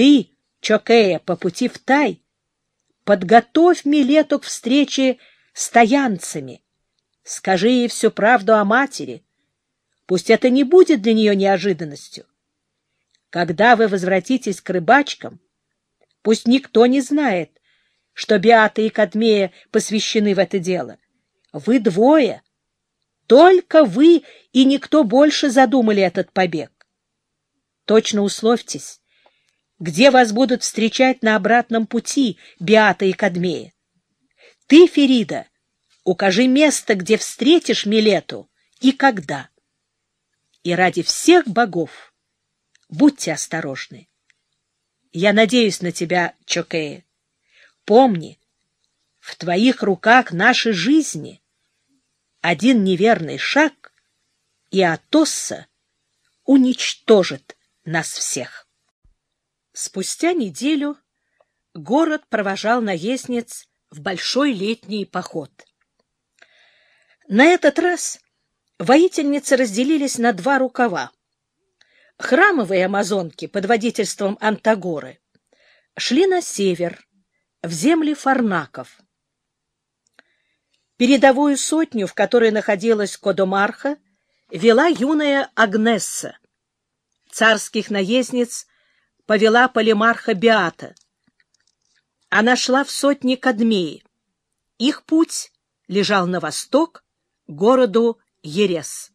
Ты, Чокея, по пути в Тай, подготовь Милету к встрече с таянцами. Скажи ей всю правду о матери. Пусть это не будет для нее неожиданностью. Когда вы возвратитесь к рыбачкам, пусть никто не знает, что Биата и Кадмея посвящены в это дело. Вы двое, только вы и никто больше задумали этот побег. Точно условьтесь, где вас будут встречать на обратном пути Биата и Кадмея. Ты, Ферида, укажи место, где встретишь Милету и когда. И ради всех богов будьте осторожны. Я надеюсь на тебя, Чокея. Помни, в твоих руках наши жизни. Один неверный шаг, и Атосса уничтожит нас всех. Спустя неделю город провожал наездниц в большой летний поход. На этот раз воительницы разделились на два рукава. Храмовые амазонки под водительством Антагоры шли на север, в земли фарнаков. Передовую сотню, в которой находилась Кодомарха, вела юная Агнесса. Царских наездниц повела полимарха Биата. Она шла в сотни Кадмеи. Их путь лежал на восток, к городу Ерес.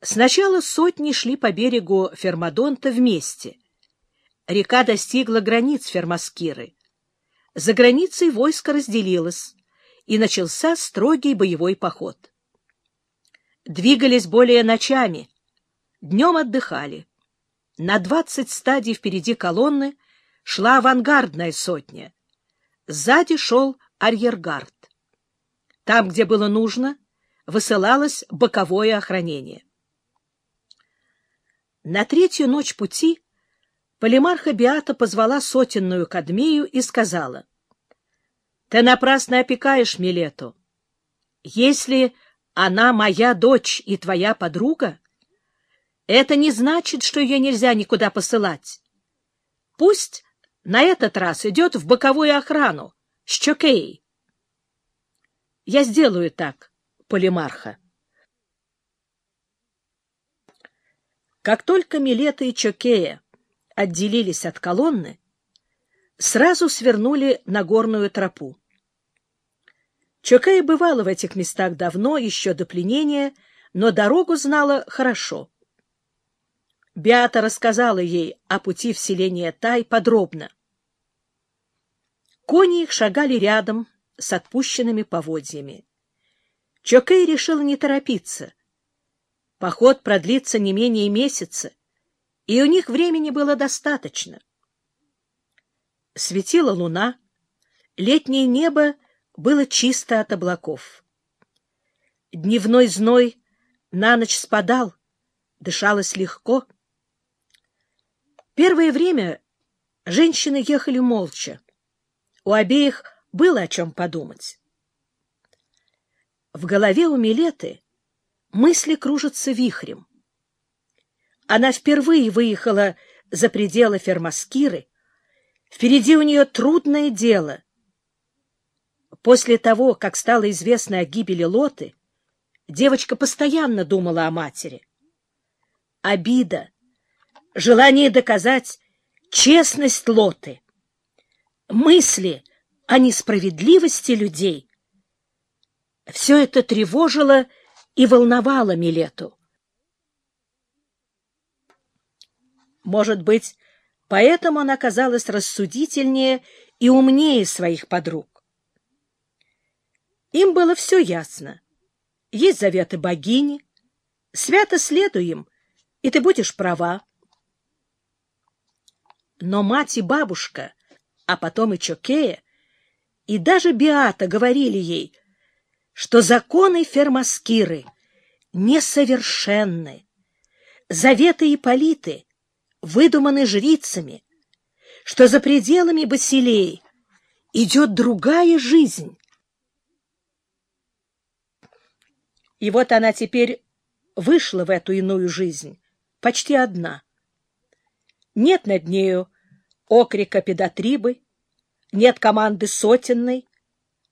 Сначала сотни шли по берегу Фермадонта вместе — река достигла границ Фермаскиры. За границей войско разделилось, и начался строгий боевой поход. Двигались более ночами, днем отдыхали. На двадцать стадий впереди колонны шла авангардная сотня. Сзади шел арьергард. Там, где было нужно, высылалось боковое охранение. На третью ночь пути Полимарха Биата позвала сотенную Кадмею и сказала, «Ты напрасно опекаешь Милету. Если она моя дочь и твоя подруга, это не значит, что ее нельзя никуда посылать. Пусть на этот раз идет в боковую охрану с Чокеей. Я сделаю так, Полимарха. Как только Милета и Чокея отделились от колонны, сразу свернули на горную тропу. Чокея бывала в этих местах давно, еще до пленения, но дорогу знала хорошо. Биата рассказала ей о пути в селение Тай подробно. Кони их шагали рядом с отпущенными поводьями. Чокей решила не торопиться. Поход продлится не менее месяца, и у них времени было достаточно. Светила луна, летнее небо было чисто от облаков. Дневной зной на ночь спадал, дышалось легко. Первое время женщины ехали молча. У обеих было о чем подумать. В голове у Милеты мысли кружатся вихрем. Она впервые выехала за пределы Фермаскиры. Впереди у нее трудное дело. После того, как стало известно о гибели Лоты, девочка постоянно думала о матери. Обида, желание доказать честность Лоты, мысли о несправедливости людей — все это тревожило и волновало Милету. Может быть, поэтому она казалась рассудительнее и умнее своих подруг. Им было все ясно. Есть заветы богини, свято следуем, и ты будешь права. Но мать и бабушка, а потом и Чокея, и даже Биата говорили ей, что законы Фермаскиры несовершенны, заветы Ипполиты выдуманы жрицами, что за пределами Басилей идет другая жизнь. И вот она теперь вышла в эту иную жизнь, почти одна. Нет над нею окрика педотрибы, нет команды сотенной,